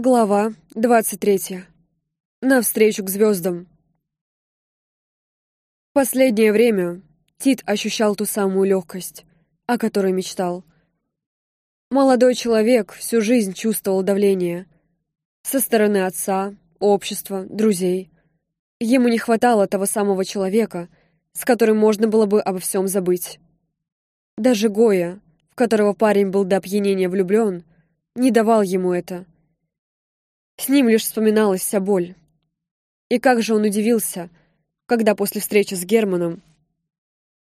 Глава 23. Навстречу к звездам. Последнее время Тит ощущал ту самую легкость, о которой мечтал. Молодой человек всю жизнь чувствовал давление. Со стороны отца, общества, друзей. Ему не хватало того самого человека, с которым можно было бы обо всем забыть. Даже Гоя, в которого парень был до опьянения влюблен, не давал ему это — с ним лишь вспоминалась вся боль. И как же он удивился, когда после встречи с Германом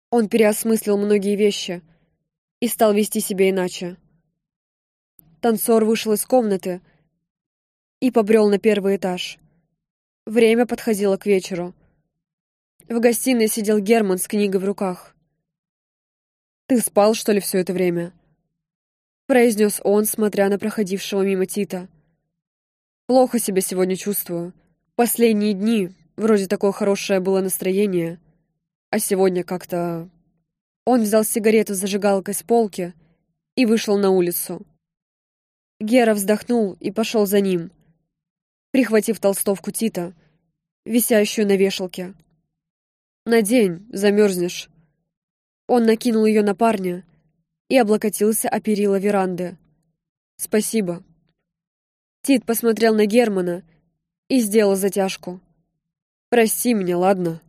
он переосмыслил многие вещи и стал вести себя иначе. Танцор вышел из комнаты и побрел на первый этаж. Время подходило к вечеру. В гостиной сидел Герман с книгой в руках. «Ты спал, что ли, все это время?» произнес он, смотря на проходившего мимо Тита. Плохо себя сегодня чувствую. Последние дни вроде такое хорошее было настроение, а сегодня как-то... Он взял сигарету с зажигалкой с полки и вышел на улицу. Гера вздохнул и пошел за ним, прихватив толстовку Тита, висящую на вешалке. «Надень, замерзнешь». Он накинул ее на парня и облокотился о перила веранды. «Спасибо». Тит посмотрел на Германа и сделал затяжку. «Прости меня, ладно?»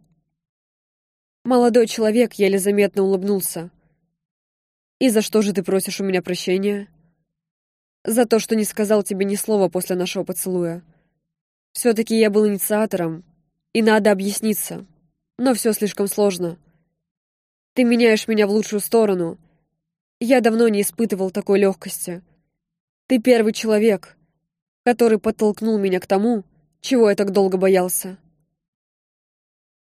Молодой человек еле заметно улыбнулся. «И за что же ты просишь у меня прощения?» «За то, что не сказал тебе ни слова после нашего поцелуя. Все-таки я был инициатором, и надо объясниться, но все слишком сложно. Ты меняешь меня в лучшую сторону. Я давно не испытывал такой легкости. Ты первый человек, который подтолкнул меня к тому, чего я так долго боялся.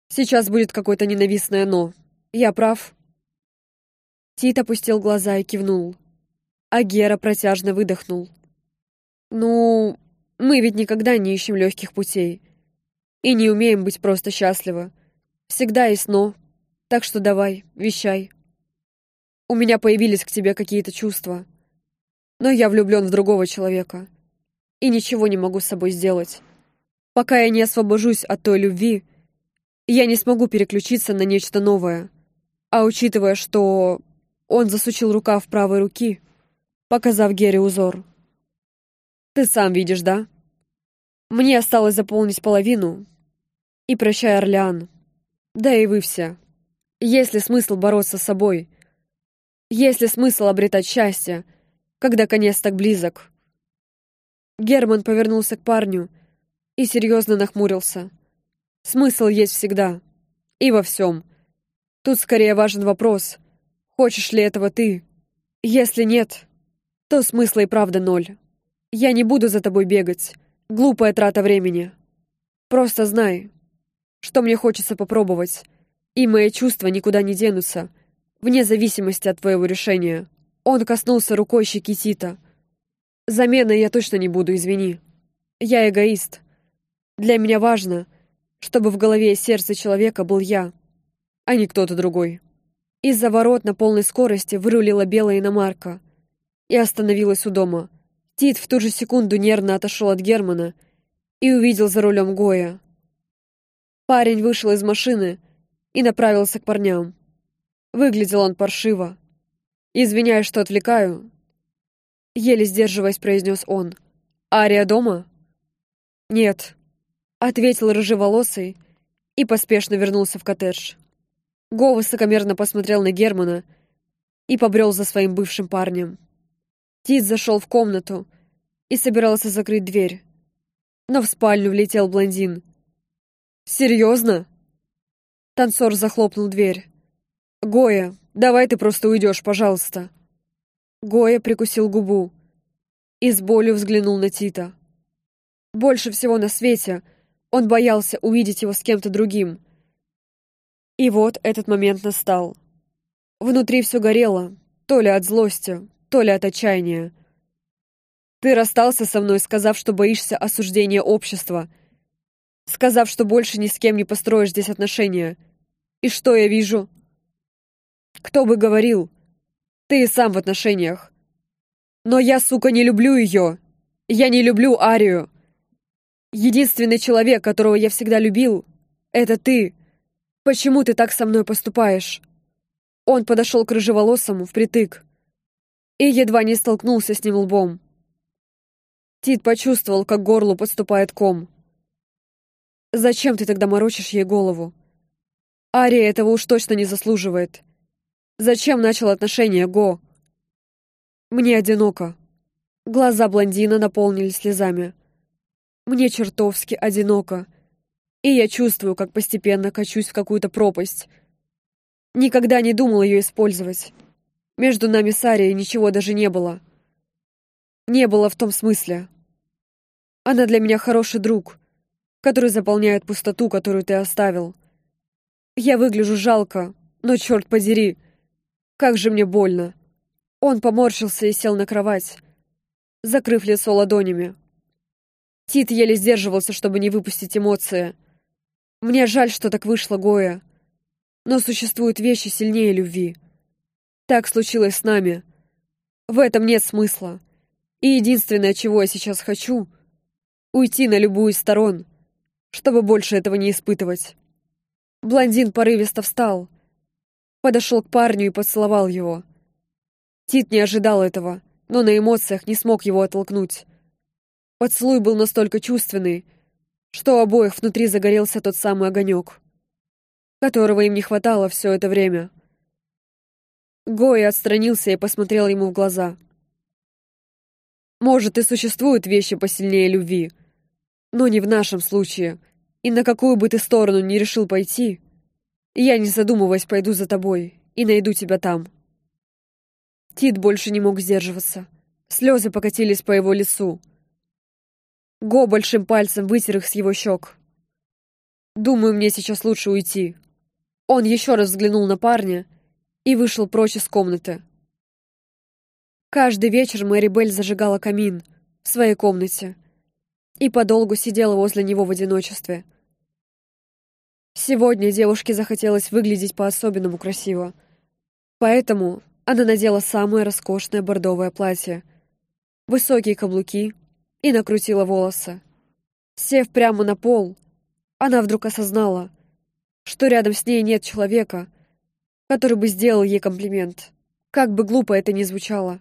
Сейчас будет какое-то ненавистное «но». Я прав?» Тит опустил глаза и кивнул. А Гера протяжно выдохнул. «Ну, мы ведь никогда не ищем легких путей. И не умеем быть просто счастливы. Всегда есть «но». Так что давай, вещай. У меня появились к тебе какие-то чувства. Но я влюблен в другого человека и ничего не могу с собой сделать. Пока я не освобожусь от той любви, я не смогу переключиться на нечто новое. А учитывая, что он засучил рукав правой руки, показав Гере узор. Ты сам видишь, да? Мне осталось заполнить половину. И прощай, Орлеан. Да и вы все. Есть ли смысл бороться с собой? Есть ли смысл обретать счастье, когда конец так близок? Герман повернулся к парню и серьезно нахмурился. Смысл есть всегда. И во всем. Тут скорее важен вопрос, хочешь ли этого ты? Если нет, то смысла и правда ноль. Я не буду за тобой бегать. Глупая трата времени. Просто знай, что мне хочется попробовать, и мои чувства никуда не денутся, вне зависимости от твоего решения. Он коснулся рукой щеки Тита — Заменой я точно не буду, извини. Я эгоист. Для меня важно, чтобы в голове и сердце человека был я, а не кто-то другой. Из-за ворот на полной скорости вырулила белая иномарка и остановилась у дома. Тит в ту же секунду нервно отошел от Германа и увидел за рулем Гоя. Парень вышел из машины и направился к парням. Выглядел он паршиво. Извиняюсь, что отвлекаю, Еле сдерживаясь, произнес он. «Ария дома?» «Нет», — ответил рыжеволосый и поспешно вернулся в коттедж. Го высокомерно посмотрел на Германа и побрел за своим бывшим парнем. Тит зашел в комнату и собирался закрыть дверь. Но в спальню влетел блондин. «Серьезно?» Танцор захлопнул дверь. «Гоя, давай ты просто уйдешь, пожалуйста». Гоя прикусил губу и с болью взглянул на Тита. Больше всего на свете он боялся увидеть его с кем-то другим. И вот этот момент настал. Внутри все горело, то ли от злости, то ли от отчаяния. Ты расстался со мной, сказав, что боишься осуждения общества, сказав, что больше ни с кем не построишь здесь отношения. И что я вижу? Кто бы говорил, ты и сам в отношениях. Но я, сука, не люблю ее. Я не люблю Арию. Единственный человек, которого я всегда любил, это ты. Почему ты так со мной поступаешь? Он подошел к рыжеволосому впритык и едва не столкнулся с ним лбом. Тит почувствовал, как горлу подступает ком. «Зачем ты тогда морочишь ей голову? Ария этого уж точно не заслуживает. Зачем начал отношения, Го?» «Мне одиноко». Глаза блондина наполнились слезами. «Мне чертовски одиноко. И я чувствую, как постепенно качусь в какую-то пропасть. Никогда не думал ее использовать. Между нами с Арией ничего даже не было. Не было в том смысле. Она для меня хороший друг, который заполняет пустоту, которую ты оставил. Я выгляжу жалко, но, черт подери, как же мне больно. Он поморщился и сел на кровать, закрыв лицо ладонями. Тит еле сдерживался, чтобы не выпустить эмоции. Мне жаль, что так вышло, Гоя. Но существуют вещи сильнее любви. Так случилось с нами. В этом нет смысла. И единственное, чего я сейчас хочу — уйти на любую из сторон, чтобы больше этого не испытывать. Блондин порывисто встал, подошел к парню и поцеловал его. Тит не ожидал этого, но на эмоциях не смог его оттолкнуть. Поцелуй был настолько чувственный, что у обоих внутри загорелся тот самый огонек, которого им не хватало все это время. Гои отстранился и посмотрел ему в глаза — может, и существуют вещи посильнее любви, но не в нашем случае. И на какую бы ты сторону ни решил пойти, я, не задумываясь, пойду за тобой и найду тебя там. Тит больше не мог сдерживаться. Слезы покатились по его лицу. Го большим пальцем вытер их с его щек. «Думаю, мне сейчас лучше уйти». Он еще раз взглянул на парня и вышел прочь из комнаты. Каждый вечер Мэри Белль зажигала камин в своей комнате и подолгу сидела возле него в одиночестве. Сегодня девушке захотелось выглядеть по-особенному красиво, поэтому она надела самое роскошное бордовое платье, высокие каблуки и накрутила волосы. Сев прямо на пол, она вдруг осознала, что рядом с ней нет человека, который бы сделал ей комплимент, как бы глупо это ни звучало.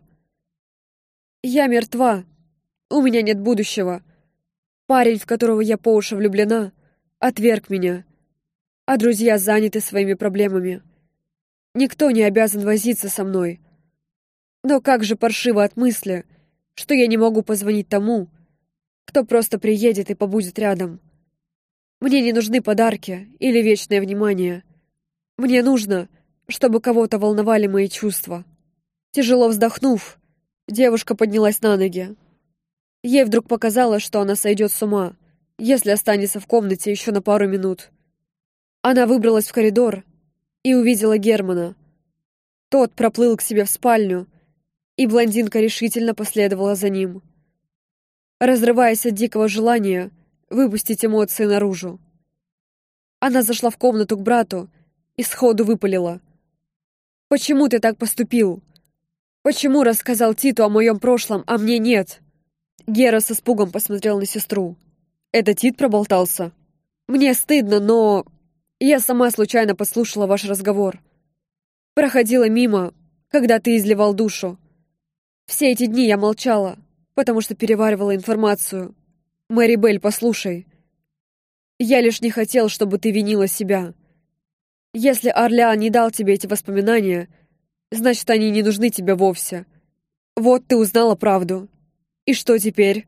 Я мертва. У меня нет будущего. Парень, в которого я по уши влюблена, отверг меня. А друзья заняты своими проблемами. Никто не обязан возиться со мной. Но как же паршиво от мысли, что я не могу позвонить тому, кто просто приедет и побудет рядом. Мне не нужны подарки или вечное внимание. Мне нужно, чтобы кого-то волновали мои чувства. Тяжело вздохнув, Девушка поднялась на ноги. Ей вдруг показалось, что она сойдет с ума, если останется в комнате еще на пару минут. Она выбралась в коридор и увидела Германа. Тот проплыл к себе в спальню, и блондинка решительно последовала за ним, разрываясь от дикого желания выпустить эмоции наружу. Она зашла в комнату к брату и сходу выпалила. «Почему ты так поступил?» Почему рассказал Титу о моем прошлом, а мне нет? Гера с испугом посмотрел на сестру. Это Тит проболтался? Мне стыдно, но... Я сама случайно послушала ваш разговор. Проходила мимо, когда ты изливал душу. Все эти дни я молчала, потому что переваривала информацию. Мэри Белль, послушай. Я лишь не хотел, чтобы ты винила себя. Если Орлеан не дал тебе эти воспоминания, Значит, они не нужны тебе вовсе. Вот ты узнала правду. И что теперь?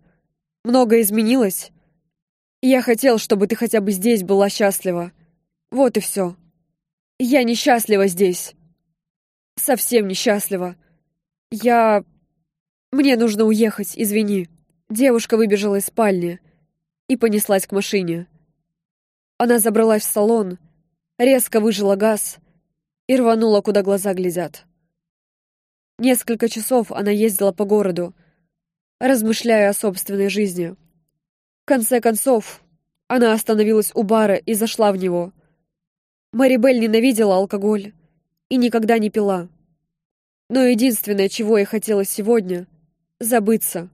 Много изменилось? Я хотел, чтобы ты хотя бы здесь была счастлива. Вот и все. Я несчастлива здесь. Совсем несчастлива. Я... Мне нужно уехать, извини. Девушка выбежала из спальни и понеслась к машине. Она забралась в салон, резко выжила газ и рванула, куда глаза глядят. Несколько часов она ездила по городу, размышляя о собственной жизни. В конце концов, она остановилась у бара и зашла в него. Марибель ненавидела алкоголь и никогда не пила. Но единственное, чего ей хотелось сегодня — забыться.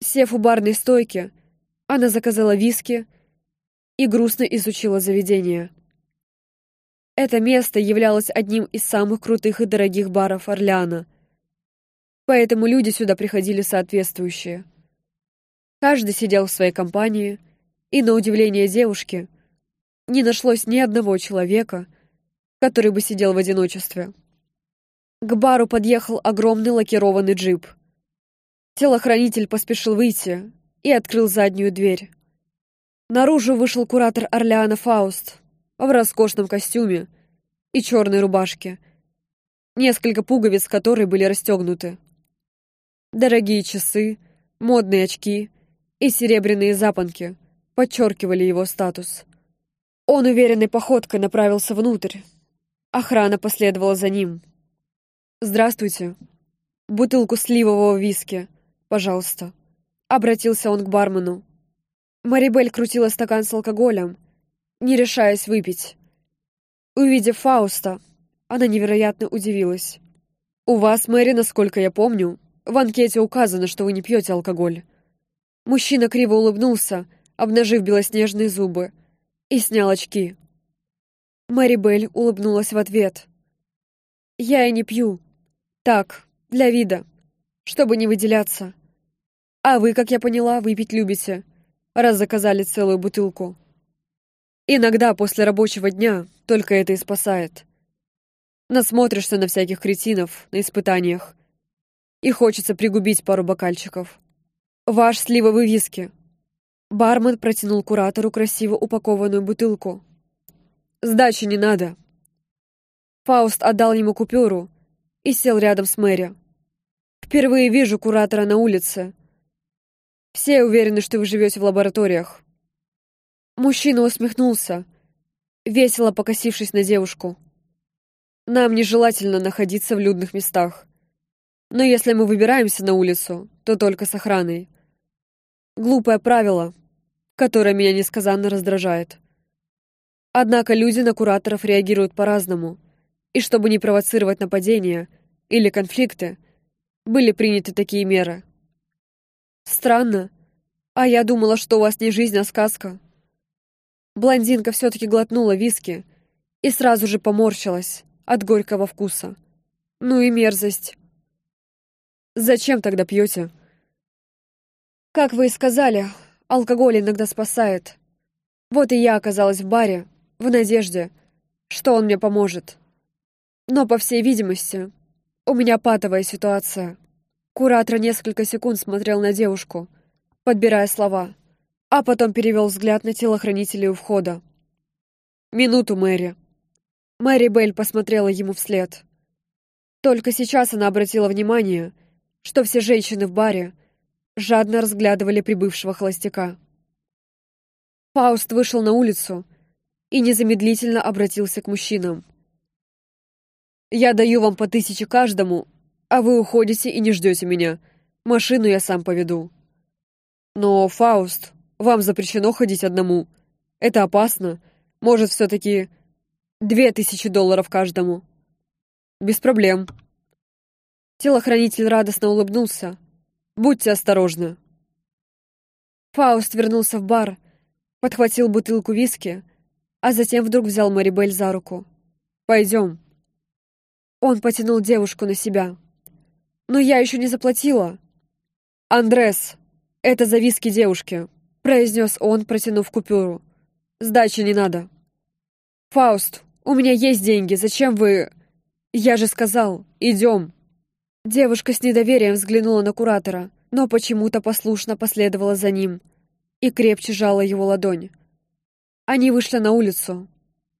Сев у барной стойки, она заказала виски и грустно изучила заведение. Это место являлось одним из самых крутых и дорогих баров Орлеана, поэтому люди сюда приходили соответствующие. Каждый сидел в своей компании, и, на удивление девушки, не нашлось ни одного человека, который бы сидел в одиночестве. К бару подъехал огромный лакированный джип. Телохранитель поспешил выйти и открыл заднюю дверь. Наружу вышел куратор Орлеана Фауст в роскошном костюме и черной рубашке, несколько пуговиц которой были расстегнуты. Дорогие часы, модные очки и серебряные запонки подчеркивали его статус. Он уверенной походкой направился внутрь. Охрана последовала за ним. «Здравствуйте. Бутылку сливового виски, пожалуйста». Обратился он к бармену. Марибель крутила стакан с алкоголем, не решаясь выпить. Увидев Фауста, она невероятно удивилась. «У вас, Мэри, насколько я помню, в анкете указано, что вы не пьете алкоголь». Мужчина криво улыбнулся, обнажив белоснежные зубы, и снял очки. Мэри Белль улыбнулась в ответ. «Я и не пью. Так, для вида, чтобы не выделяться. А вы, как я поняла, выпить любите, раз заказали целую бутылку. Иногда после рабочего дня только это и спасает. Насмотришься на всяких кретинов на испытаниях, и хочется пригубить пару бокальчиков. Ваш сливовый виски. Бармен протянул куратору красиво упакованную бутылку. Сдачи не надо. Фауст отдал ему купюру и сел рядом с Мэри. Впервые вижу куратора на улице. Все уверены, что вы живете в лабораториях. Мужчина усмехнулся, весело покосившись на девушку. Нам нежелательно находиться в людных местах. Но если мы выбираемся на улицу, то только с охраной. Глупое правило, которое меня несказанно раздражает. Однако люди на кураторов реагируют по-разному, и чтобы не провоцировать нападения или конфликты, были приняты такие меры. Странно, а я думала, что у вас не жизнь, а сказка. Блондинка все-таки глотнула виски и сразу же поморщилась от горького вкуса. Ну и мерзость. Зачем тогда пьете? Как вы и сказали, алкоголь иногда спасает. Вот и я оказалась в баре, в надежде, что он мне поможет. Но, по всей видимости, у меня патовая ситуация. Куратор несколько секунд смотрел на девушку, подбирая слова, а потом перевел взгляд на телохранителей у входа. «Минуту, Мэри». Мэри Белль посмотрела ему вслед. Только сейчас она обратила внимание, что все женщины в баре жадно разглядывали прибывшего холостяка. Фауст вышел на улицу и незамедлительно обратился к мужчинам. «Я даю вам по тысяче каждому, а вы уходите и не ждете меня. Машину я сам поведу». «Но, Фауст, вам запрещено ходить одному. Это опасно. Может, все-таки две тысячи долларов каждому?» «Без проблем», Телохранитель радостно улыбнулся. «Будьте осторожны». Фауст вернулся в бар, подхватил бутылку виски, а затем вдруг взял Марибель за руку. «Пойдем». Он потянул девушку на себя. «Но я еще не заплатила». «Андрес, это за виски девушки», — произнес он, протянув купюру. «Сдачи не надо». «Фауст, у меня есть деньги, зачем вы...» «Я же сказал, идем». Девушка с недоверием взглянула на куратора, но почему-то послушно последовала за ним и крепче жала его ладонь. Они вышли на улицу,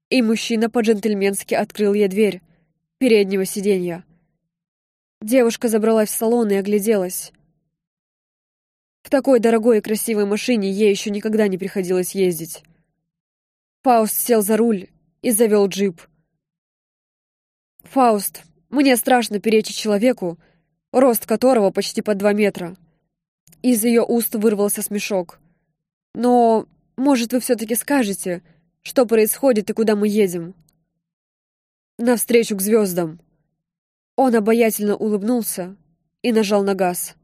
и мужчина по-джентльменски открыл ей дверь переднего сиденья. Девушка забралась в салон и огляделась. В такой дорогой и красивой машине ей еще никогда не приходилось ездить. Фауст сел за руль и завел джип. «Фауст, мне страшно перечить человеку, рост которого почти под два метра. Из ее уст вырвался смешок. Но, может, вы все-таки скажете, что происходит и куда мы едем? Навстречу к звездам. Он обаятельно улыбнулся и нажал на газ.